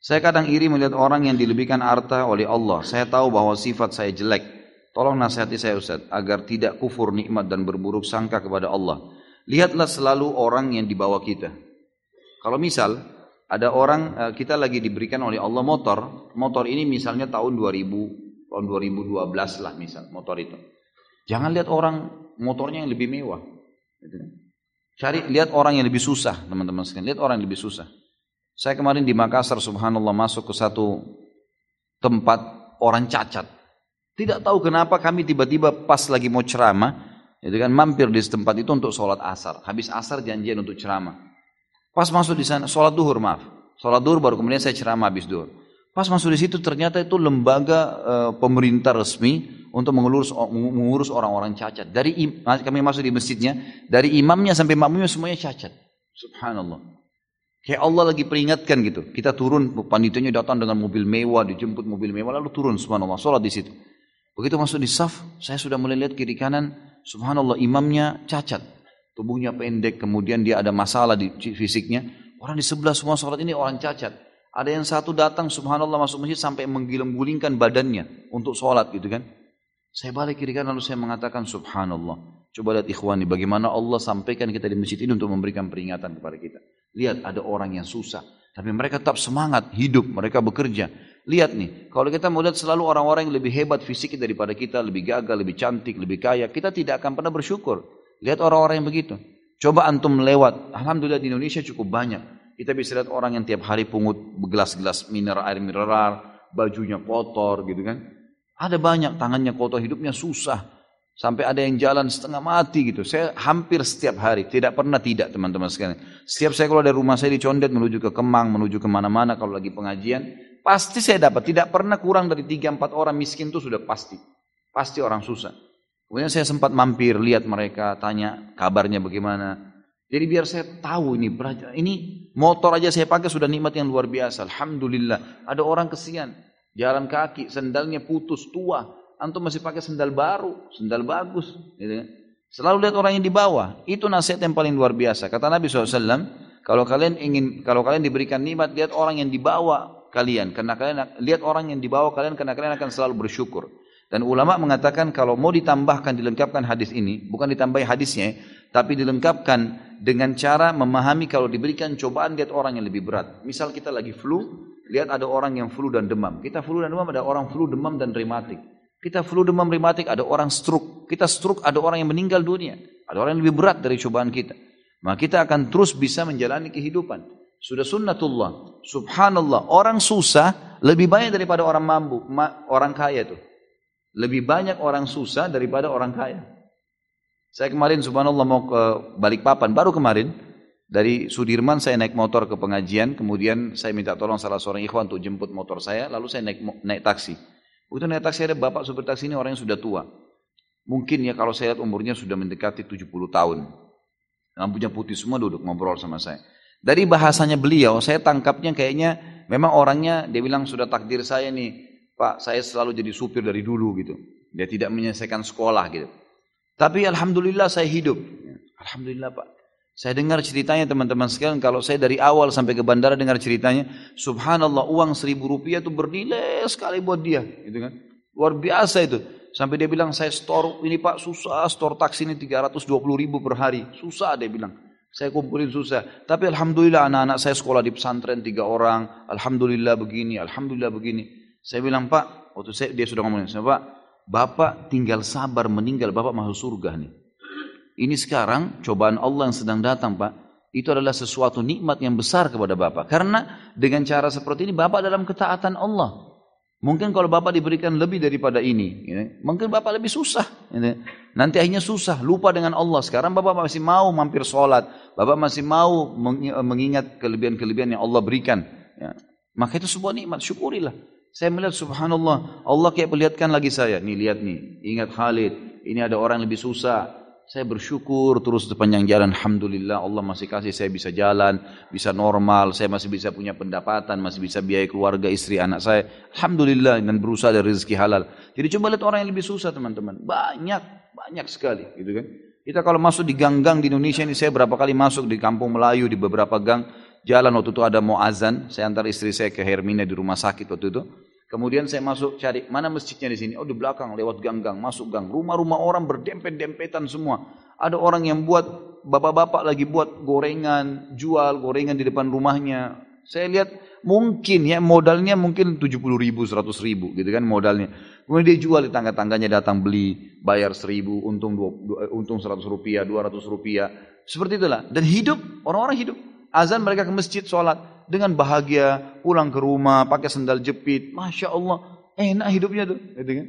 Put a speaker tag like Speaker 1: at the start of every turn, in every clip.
Speaker 1: Saya kadang iri melihat orang yang dilebihkan harta oleh Allah. Saya tahu bahwa sifat saya jelek. Tolong nasihati saya Ustaz, agar tidak kufur nikmat dan berburuk sangka kepada Allah. Lihatlah selalu orang yang di bawah kita. Kalau misal, ada orang, eh, kita lagi diberikan oleh Allah motor. Motor ini misalnya tahun 2000, tahun 2012 lah misal, motor itu. Jangan lihat orang motornya yang lebih mewah. Gitu kan. Cari, lihat orang yang lebih susah, teman-teman sekalian. Lihat orang yang lebih susah. Saya kemarin di Makassar subhanallah masuk ke satu tempat orang cacat. Tidak tahu kenapa kami tiba-tiba pas lagi mau ceramah, itu kan mampir di tempat itu untuk sholat asar. Habis asar janjian untuk ceramah. Pas masuk di sana, sholat duhur maaf. Sholat duhur baru kemudian saya ceramah habis duhur. Pas masuk di situ ternyata itu lembaga e, pemerintah resmi untuk mengurus mengurus orang-orang cacat. Dari kami masuk di masjidnya, dari imamnya sampai makmumnya semuanya cacat. Subhanallah. Kayak Allah lagi peringatkan gitu. Kita turun, panitianya datang dengan mobil mewah, dijemput mobil mewah, lalu turun subhanallah, sholat di situ. Begitu masuk di saf, saya sudah mulai lihat kiri kanan, subhanallah imamnya cacat. Tubuhnya pendek, kemudian dia ada masalah di fisiknya. Orang di sebelah semua sholat ini orang cacat. Ada yang satu datang subhanallah masuk masjid sampai menggiling-gulingkan badannya untuk sholat gitu kan. Saya balik kiri kanan lalu saya mengatakan subhanallah. Coba lihat ikhwani bagaimana Allah sampaikan kita di masjid ini untuk memberikan peringatan kepada kita. Lihat ada orang yang susah. Tapi mereka tetap semangat, hidup, mereka bekerja. Lihat nih, kalau kita mau lihat selalu orang-orang yang lebih hebat fisik daripada kita, lebih gagal, lebih cantik, lebih kaya, kita tidak akan pernah bersyukur. Lihat orang-orang yang begitu. Coba antum lewat, Alhamdulillah di Indonesia cukup banyak. Kita bisa lihat orang yang tiap hari pungut gelas-gelas mineral, air mineral, bajunya kotor gitu kan. Ada banyak tangannya kotor, hidupnya susah. Sampai ada yang jalan setengah mati gitu. Saya hampir setiap hari, tidak pernah tidak teman-teman sekalian. Setiap saya keluar dari rumah saya di Condet menuju ke Kemang, menuju ke mana-mana kalau lagi pengajian, pasti saya dapat. Tidak pernah kurang dari 3-4 orang miskin itu sudah pasti. Pasti orang susah. Kemudian saya sempat mampir, lihat mereka, tanya kabarnya bagaimana. Jadi biar saya tahu ini, ini motor aja saya pakai sudah nikmat yang luar biasa. Alhamdulillah. Ada orang kesian, jalan kaki, sendalnya putus, tua antum masih pakai sendal baru, sendal bagus. Gitu. Kan. Selalu lihat orang yang di bawah. Itu nasihat yang paling luar biasa. Kata Nabi SAW, kalau kalian ingin, kalau kalian diberikan nikmat, lihat orang yang di bawah kalian. Karena kalian lihat orang yang di bawah kalian, karena kalian akan selalu bersyukur. Dan ulama mengatakan kalau mau ditambahkan, dilengkapkan hadis ini, bukan ditambahi hadisnya, tapi dilengkapkan dengan cara memahami kalau diberikan cobaan lihat orang yang lebih berat. Misal kita lagi flu, lihat ada orang yang flu dan demam. Kita flu dan demam ada orang flu, demam dan rematik. Kita flu demam rematik, ada orang stroke. Kita stroke, ada orang yang meninggal dunia. Ada orang yang lebih berat dari cobaan kita. Maka kita akan terus bisa menjalani kehidupan. Sudah sunnatullah. Subhanallah. Orang susah lebih banyak daripada orang mampu, orang kaya tuh. Lebih banyak orang susah daripada orang kaya. Saya kemarin subhanallah mau ke Balikpapan, baru kemarin dari Sudirman saya naik motor ke pengajian, kemudian saya minta tolong salah seorang ikhwan untuk jemput motor saya, lalu saya naik naik taksi. Begitu naik taksi ada bapak supir taksi ini orang yang sudah tua. Mungkin ya kalau saya lihat umurnya sudah mendekati 70 tahun. Lampunya putih semua duduk ngobrol sama saya. Dari bahasanya beliau, saya tangkapnya kayaknya memang orangnya dia bilang sudah takdir saya nih, Pak, saya selalu jadi supir dari dulu gitu. Dia tidak menyelesaikan sekolah gitu. Tapi alhamdulillah saya hidup. Alhamdulillah Pak. Saya dengar ceritanya teman-teman sekalian, kalau saya dari awal sampai ke bandara dengar ceritanya, subhanallah uang seribu rupiah itu bernilai sekali buat dia. Gitu kan. Luar biasa itu. Sampai dia bilang, saya store, ini pak susah, store taksi ini 320 ribu per hari. Susah dia bilang. Saya kumpulin susah. Tapi Alhamdulillah anak-anak saya sekolah di pesantren tiga orang. Alhamdulillah begini, Alhamdulillah begini. Saya bilang, Pak, waktu saya, dia sudah ngomongin, saya, Pak, Bapak tinggal sabar meninggal, Bapak masuk surga nih. Ini sekarang cobaan Allah yang sedang datang Pak. Itu adalah sesuatu nikmat yang besar kepada Bapak. Karena dengan cara seperti ini Bapak dalam ketaatan Allah. Mungkin kalau Bapak diberikan lebih daripada ini, ya, mungkin Bapak lebih susah. Ya. Nanti akhirnya susah, lupa dengan Allah. Sekarang Bapak masih mau mampir sholat, Bapak masih mau mengingat kelebihan-kelebihan yang Allah berikan. Ya. Maka itu sebuah nikmat, syukurilah. Saya melihat subhanallah, Allah kayak perlihatkan lagi saya. Nih lihat nih, ingat Khalid, ini ada orang lebih susah, saya bersyukur terus sepanjang jalan. Alhamdulillah Allah masih kasih saya bisa jalan, bisa normal. Saya masih bisa punya pendapatan, masih bisa biaya keluarga, istri, anak saya. Alhamdulillah dan berusaha dari rezeki halal. Jadi coba lihat orang yang lebih susah teman-teman. Banyak, banyak sekali gitu kan. Kita kalau masuk di gang-gang di Indonesia ini, saya berapa kali masuk di kampung Melayu, di beberapa gang. jalan waktu itu ada mau azan, saya antar istri saya ke Hermina di rumah sakit waktu itu. Kemudian saya masuk cari mana masjidnya di sini. Oh di belakang lewat gang-gang masuk gang. Rumah-rumah orang berdempet-dempetan semua. Ada orang yang buat bapak-bapak lagi buat gorengan, jual gorengan di depan rumahnya. Saya lihat mungkin ya modalnya mungkin 70 ribu, 100 ribu gitu kan modalnya. Kemudian dia jual di tangga-tangganya datang beli, bayar 1000, untung, dua, untung 100 rupiah, 200 rupiah. Seperti itulah. Dan hidup, orang-orang hidup. Azan mereka ke masjid sholat dengan bahagia, pulang ke rumah, pakai sendal jepit. Masya Allah, enak hidupnya tuh. Gitu kan?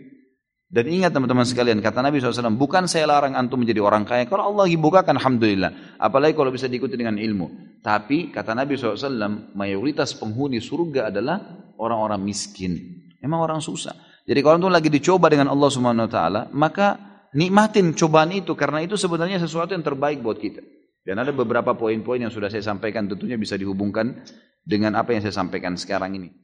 Speaker 1: Dan ingat teman-teman sekalian, kata Nabi SAW, bukan saya larang antum menjadi orang kaya. Kalau Allah bukakan, Alhamdulillah. Apalagi kalau bisa diikuti dengan ilmu. Tapi kata Nabi SAW, mayoritas penghuni surga adalah orang-orang miskin. Memang orang susah. Jadi kalau antum lagi dicoba dengan Allah Subhanahu Wa Taala, maka nikmatin cobaan itu karena itu sebenarnya sesuatu yang terbaik buat kita. Dan ada beberapa poin-poin yang sudah saya sampaikan tentunya bisa dihubungkan dengan apa yang saya sampaikan sekarang ini.